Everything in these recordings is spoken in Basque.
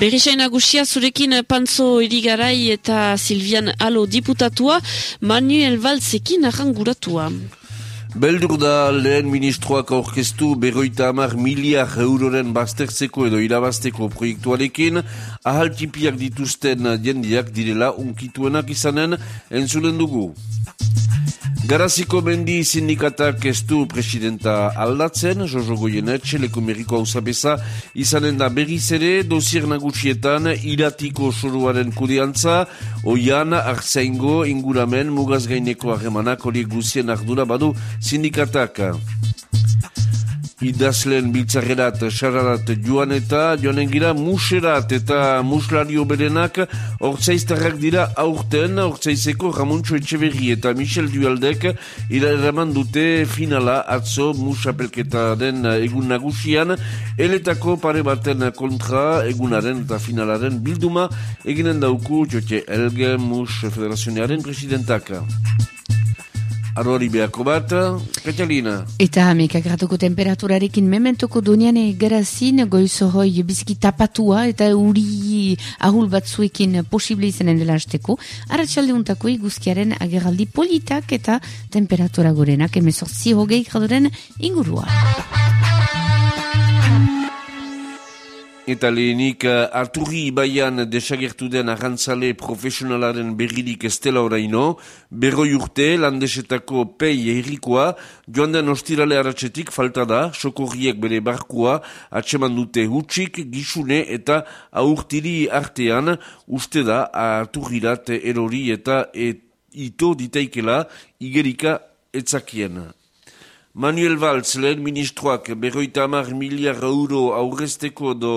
Berrisain nagusia zurekin Pantzo Irigarai eta Silvian Alo diputatua, Manuel Valzekin arranguratua. Beldur da lehen ministroak aurkeztu berroita amar miliar euroren baztertzeko edo irabazteko proiektuarekin, ahaltipiak dituzten jendiak direla unkituenak izanen entzulen dugu. Garaziko mendi sindikatak ez du presidenta aldatzen, Jojo Goyenet, txeleko meriko hau zabeza, izanen da berriz ere, dosier nagusietan, iratiko soruaren kudeantza, oian, arzaingo, inguramen, mugaz gaineko harremanak, horiek guzien ardura badu sindikatak idazlen biltzarrerat xararat joan eta joanen gira muserat eta muslario berenak ortsaiztarrak dira aurten ortsaizeko Ramontxo Etxeberri eta Michel Dualdek iraraman dute finala atzo musapelketa den egun nagusian eletako pare baten kontra egunaren eta finalaren bilduma eginen dauku jote Elge Mus Federazionearen presidentaka. Arori behako bat, Katalina. Eta hamekak gratuko temperaturarekin mementuko dunian egerazin goizohoi biziki tapatua eta uri ahul batzuekin posible izanen dela hasteko. Arratxalde untako iguzkiaren ageraldi politak eta temperatura gorenak emezortzi hogei graduren ingurua. Eta lehenik, uh, Arturri Ibaian desagertu den arrantzale profesionalaren berririk estela oraino, berroi urte, landesetako pei errikoa, joan den ostirale haratsetik falta da, sokorriek bere barkua, atseman dute hutsik, gisune eta aurtiri artean, uste da, Arturrirat erori eta et, ito ditaikela, igerika etzakien. Manuel Valls, lehen ministroak, berroita amar miliar euro aurrezteko do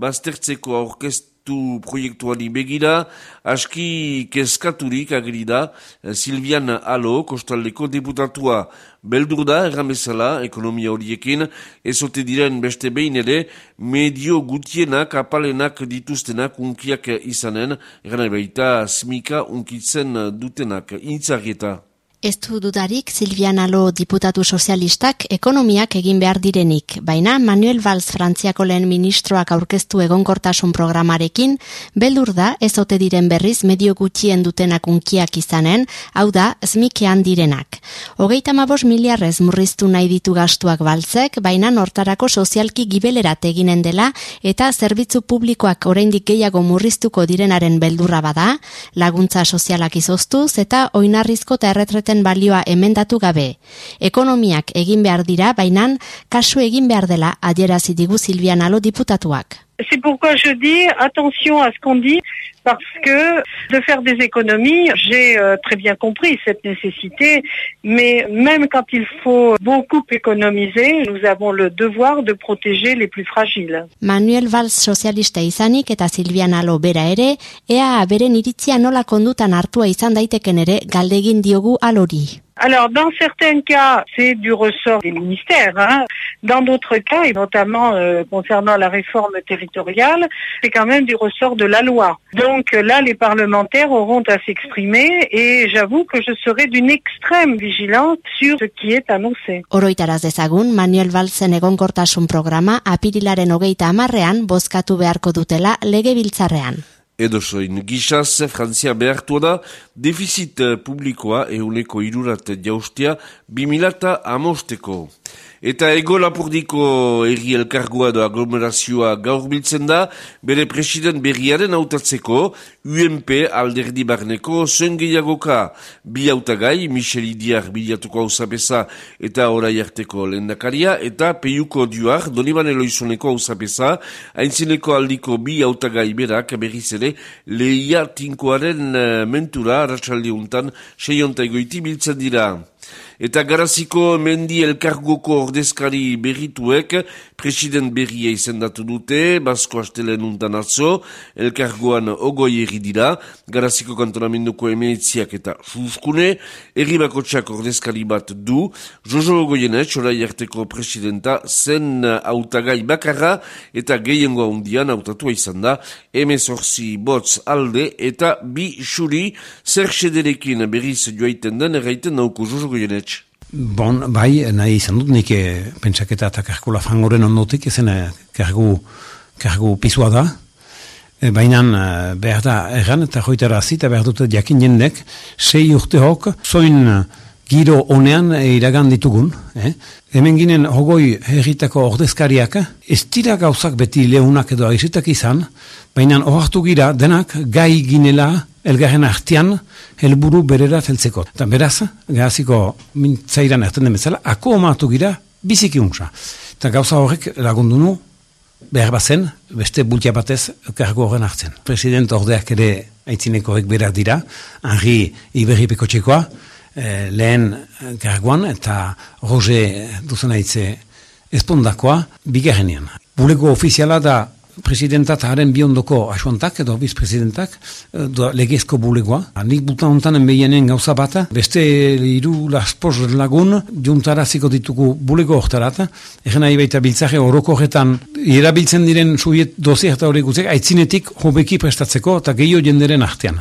baztertzeko aurkeztu proiektuani begira, aski keskaturik agrida Silvian Alo, kostaldeko deputatua. Beldur da, erramezala, ekonomia horiekin, ezote diren beste behin ere, medio gutienak, apalenak dituztenak unkiak izanen, erran baita smika unkitzen dutenak, intzarrieta. Ez du dudarik Silvian Alo diputatu sozialistak ekonomiak egin behar direnik, baina Manuel Valls Frantziako lehen ministroak aurkeztu egonkortasun programarekin, beldur da ez ote diren berriz medio gutxien dutenak unkiak izanen, hau da, zmikean direnak. Hogeita mabos miliarrez murriztu nahi ditu gastuak baltzek, baina nortarako sozialki gibelerat eginen dela, eta zerbitzu publikoak oraindik gehiago murriztuko direnaren beldurra bada, laguntza sozialak izoztuz, eta oinarrizko eta erretret zuten balioa emendatu gabe. Ekonomiak egin behar dira, bainan kasu egin behar dela adierazi digu Silvian Alo diputatuak. C'est pourquoi je dis attention à ce qu'on dit parce que de faire des économies, j'ai euh, très bien compris cette nécessité, mais même quand il faut beaucoup économiser, nous avons le devoir de protéger les plus fragiles. Manuel Valls sozialista izanik eta Silvian Alo bera ere, ea beren iritzia nola kondutan hartua izan daiteken ere galdegin diogu alori. Alors, dans certains cas, c'est du ressort des ministères. Hein. Dans d'autres cas, et notamment euh, concernant la réforme territoriale, c'est quand même du ressort de la loi. Donc là, les parlementaires auront à s'exprimer et j'avoue que je serai d'une extrême vigilance sur ce qui est annoncé. Oroitaraz dezagun, Manuel Valsen egonkortasun programa apirilaren hogeita amarrean bozkatu beharko dutela lege biltzarrean. Edo soin, gixaz, Frantzia behartua da, defizit publikoa euneko irurat jaustia, bimilata amosteko. Eta ego lapurdiko erri elkargoa da aglomerazioa gaur biltzen da, bere president berriaren hautatzeko, UMP alderdi barneko zengeiagoka bi hautagai, Michel Idiar bilatuko hausapesa eta orai harteko lendakaria, eta peiuko duar, Doniban Eloizoneko hausapesa, haintzineko aldiko bi hautagai berak berriz ere, lehia tinkoaren uh, mentura, ratxaldi untan, seionta biltzen dira. Eta garaziko mendi elkargoko ordezkari berrituek, president berria izendatu dute, basko astelen untan atzo, elkargoan ogoi erri dira, garaziko kantonamenduko emeetziak eta suskune, erri bakotxak ordezkari bat du, Jojo Ogoiene, txorai arteko presidenta, zen autagai bakarra, eta gehiengoa undian autatua izan da, emezorzi botz alde, eta bi xuri, zer xederekin berriz joaiten den, erraiten nauko Jojo Ogoiene. Bon, bai, nahi izan dut nik eh, pentsaketa eta kargo lafangoren ondotik, ezen eh, kargu, kargu pizua da. E, Baina eh, behar da erran eta joitara zita behar dute jakin jendek sei urte hok zoin giro honean e, iragan ditugun. Eh? Hemen ginen hogoi herritako ordezkariak ez dira gauzak beti leunak edo aizitak izan, baina ohartu gira denak gai ginela elgarren artian helburu berera zeltzeko. Eta beraz, gehaziko mintzairan erten den bezala, ako omatu gira biziki unsa. Eta gauza horrek lagundu nu behar bazen, beste bultia batez kargo horren hartzen. President ordeak ere aitzinekoek berak dira, Henri Iberri Pekotxekoa, eh, lehen kargoan eta Roger duzen aitze espondakoa bigarrenean. Bulego ofiziala da presidenta eta haren biondoko asuantak edo bizpresidentak eh, legezko bulegoa. Nik buta hontan enbeienen gauza bat, beste iru laspos lagun juntaraziko ditugu bulego hortarat, egen nahi baita biltzare horoko horretan erabiltzen diren suiet dozi eta hori gutzek, aitzinetik hobeki prestatzeko eta gehiago jenderen artean.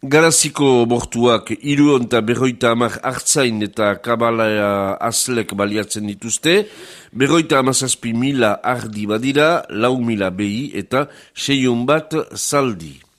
Garaziko bortuak iru eta berroita amak hartzain eta kabala azlek baliatzen dituzte, berroita amazazpi mila ardi badira, lau mila behi eta seion bat zaldi.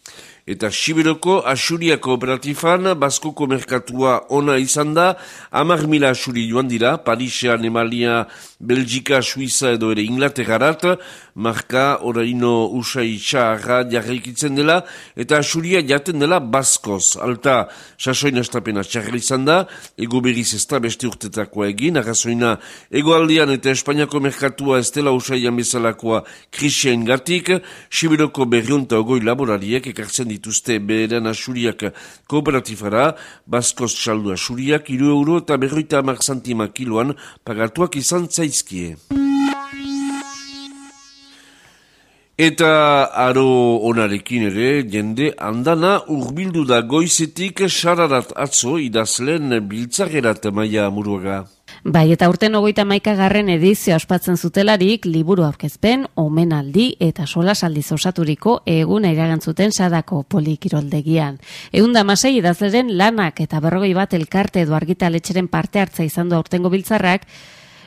Eta Sibiroko Asuria Kooperatifan, Baskoko Merkatua ona izan da, amar mila Asuri joan dira, Parisean, Emalia, Belgika, Suiza edo ere Inglaterrarat, marka oraino usai txarra jarraikitzen dela, eta Asuria jaten dela Baskoz. Alta, sasoin estapena txarra izan da, ego berriz ez da beste urtetakoa egin, arrazoina egoaldian eta Espainiako Merkatua ez dela usai bezalakoa krisien gatik, Sibiroko berriunta ogoi laborariek ekartzen dituzte beren asuriak kooperatifara, baskoz txaldu asuriak, iru euro eta berroita amak santima kiloan pagatuak izan zaizkie. Eta aro onarekin ere, jende andana urbildu da goizetik sararat atzo idazlen biltzagerat maia muruaga. Bai, eta urten ogoita maika garren edizio ospatzen zutelarik, liburu aurkezpen, omenaldi eta sola saldiz osaturiko egun iragantzuten sadako polikiroldegian. Egun da masai idazleren lanak eta berrogei bat elkarte edo argitaletxeren parte hartza izan du aurtengo biltzarrak,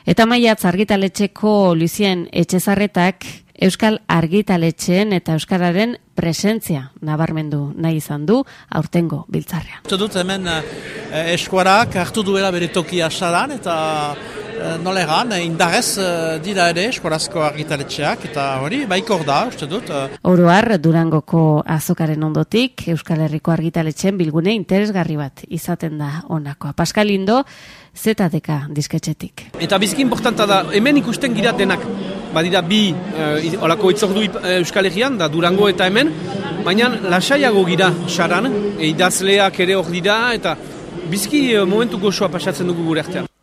eta maiatz argitaletxeko Luizien etxezarretak Euskal argitaletxeen eta Euskararen presentzia nabarmendu nahi izan du aurtengo biltzarrean. Uste dut hemen eh, eskuarak hartu duela bere tokia salan eta eh, nola egan, eh, indarrez eh, dira ere eskuarazko argitaletxeak eta hori baikor da, uste dut. Eh. Oroar, Durangoko azokaren ondotik, Euskal Herriko argitaletxeen bilgune interesgarri bat izaten da onakoa. Pascal Indo, ZDK disketxetik. Eta bizki importanta da, hemen ikusten gira denak badira bi uh, olako itzordu uh, Euskal Herrian, da Durango eta hemen, baina lasaiago gira saran, idazleak ere hor dira, eta bizki uh, momentu gozoa pasatzen dugu gure artean.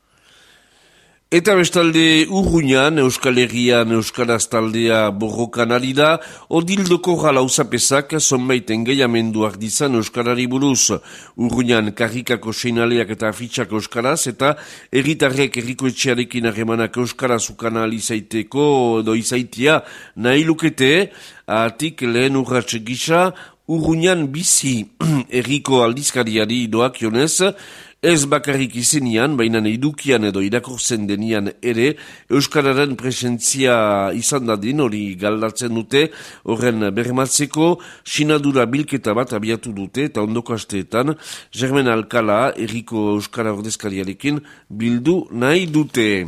Eta bestalde urruñan, Euskal Herrian, Euskaraz taldea borrokan ari da, odildoko jala usapesak, zonbait engeiamenduak dizan Euskarari buruz. Urruñan karrikako seinaleak eta afitxak Euskaraz, eta erritarrek erriko etxearekin arremanak Euskaraz ukana alizaiteko, do izaitia, nahi lukete, atik lehen urratxe gisa, urruñan bizi erriko aldizkariari doak jonez, Ez bakarrik izenian, baina edukian edo irakurtzen denian ere, Euskararen presentzia izan dadin hori galdatzen dute, horren bermatzeko, sinadura bilketa bat abiatu dute, eta ondoko asteetan, Germen Alkala, erriko Euskara ordezkariarekin, bildu nahi dute.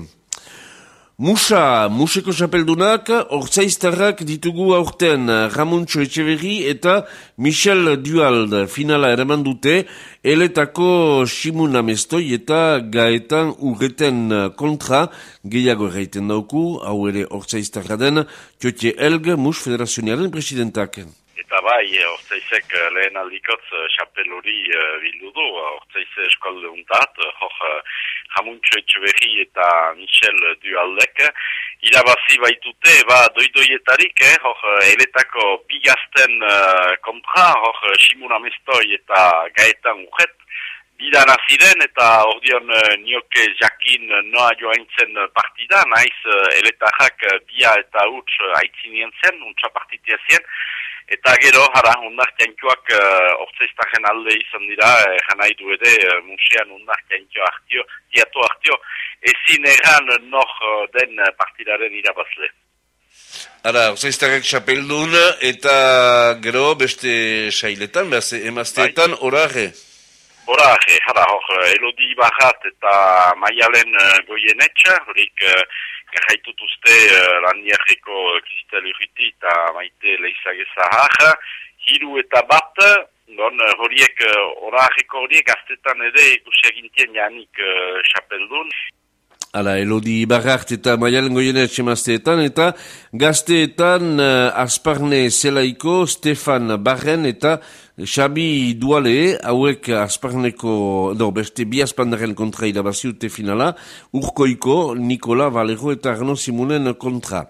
Musa, museko xapeldunak, orzaiztarrak ditugu aurten Ramuntxo Etxeverri eta Michel Duald finala eraman dute, eletako Simuna Mestoi eta gaetan urreten kontra gehiago erraiten dauku, hau ere orzaiztarra den, Tiotie Elg, Mus Federazioniaren presidentak. Bai, ortsaizek lehen aldikotz xapel hori bildu du, ortsaize eskolde untat, hor Jamuntxo Etxeberri eta Michel Dualdek, irabazi baitute, ba, doidoietarik, eh, hor, eletako bigazten uh, kontra, hor, Simuna Mestoi eta Gaetan Ujet, bidan aziren eta ordion uh, nioke jakin noa joaintzen partida, naiz uh, eletarrak uh, bia eta huts uh, aitzinien zen, untsa partitia zen, Eta gero, jara, undar kiantuak uh, alde izan dira, eh, janai du ere, uh, musean undar kiantua hartio, diatu hartio, ezin erran nor uh, den partidaren irabazle. Ara, orzaiztarek xapeldun eta gero beste sailetan, behaz, emazteetan, bai. Orare? Orare, jara, hor, Elodi Barrat eta Maialen uh, Goienetxa, horik uh, gaitut uste uh, lanierreko Kristel Urriti eta maite leizagezahar, hiru eta bat, Don, horiek, orareko horiek, aztetan ere ikusi janik xapeldun. Hala, Elodi Barrart eta Maialen Goyenet semazteetan, eta gazteetan uh, Asparne Zelaiko, Stefan Barren eta Xabi Duale, hauek asparneko, do, beste bi aspandaren kontra irabaziute finala, urkoiko Nikola Valero eta Arno Simunen kontra.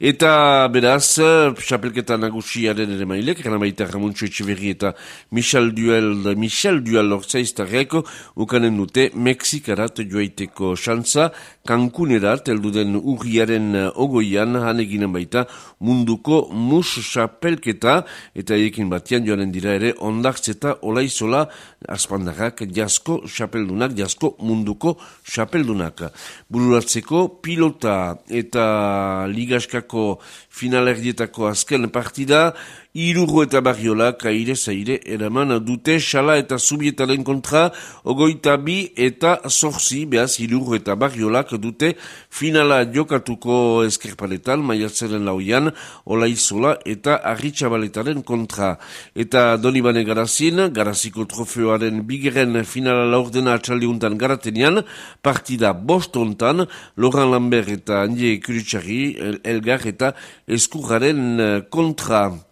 Eta beraz, xapelketa nagusiaren ere mailek, gana baita Ramuntxo Etxeverri eta Michel Duel, Michel Duel orzaiztarreko, ukanen dute Mexikarat joaiteko xantza, Kankunerat, elduden urriaren ogoian, haneginen baita munduko mus xapelketa, eta ekin batian joanen dira ere ondartzeta olaizola aspandarrak jasko xapeldunak, jasko munduko xapeldunak. Bururatzeko pilota eta ligaskako finalerdietako azken partida, Irurro eta barriolak aire zaire eraman dute xala eta subietaren kontra ogoita bi eta zorzi behaz irurro eta barriolak dute finala jokatuko eskerpaletan maiatzeren lauian olaizola eta arritxabaletaren kontra. Eta doni bane garazin, garaziko trofeoaren bigeren finala laurdena atxaldiuntan garatenian, partida bostontan, Loran Lambert eta Andie Kuritsari, Elgar eta Eskurraren kontra.